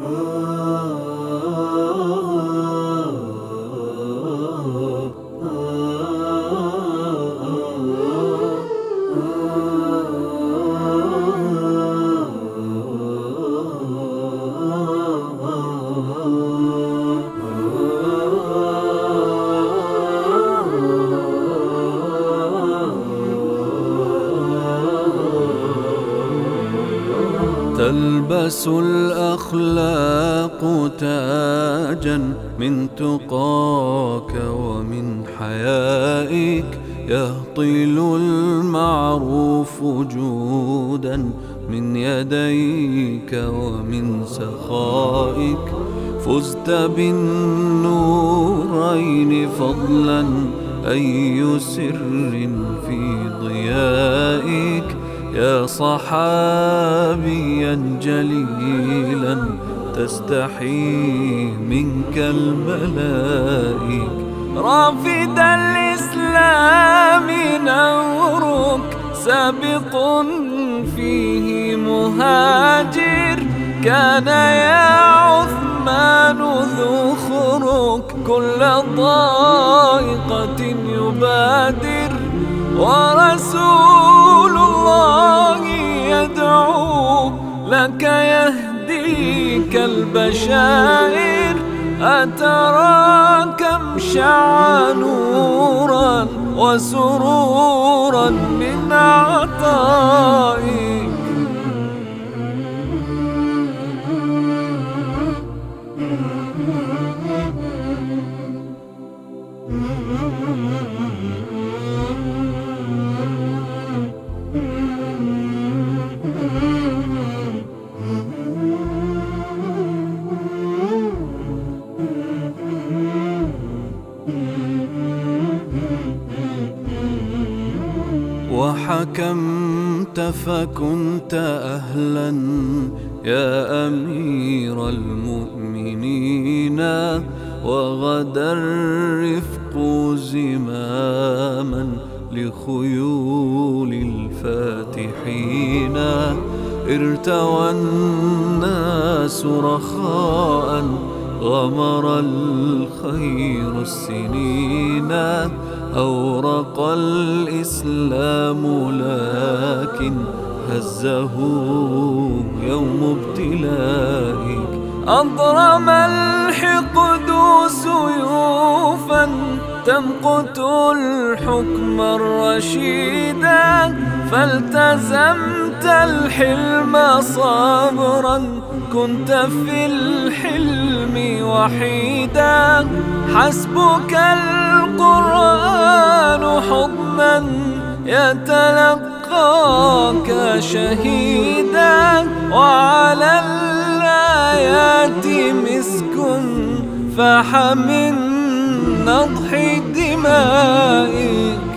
Oh. تلبس الأخلاق تاجا من تقاك ومن حيائك يهطل المعروف جودا من يديك ومن سخائك فزت بالنورين فضلا أي سر في ضيائك يا صحابيا جليلا تستحي منك الملائك. رافد الإسلام نورك سابق فيه مهاجر. كان يا عثمان ذو خرك كل ضائقة يبادر. ورسول الله يدعو لك يهديك البشائر أترى كم شع نورا وسرورا من عطائك وحكمت فكنت أهلا يا أمير المؤمنين وغدا الرفق زماما لخيول الفاتحين. ارتوى الناس رخاء، غمر الخير السنين. أورق الإسلام لكن هزه يوم ابتلائك. أضرم الحقد سيوفا تمقت الحكم الرشيدا. فالتزمت الحلم صبرا كنت في الحلم وحيدا. حسبك القرآن حضنا يتلقاك شهيدا. وعلى الآيات مسك فاح من نضح دمائي.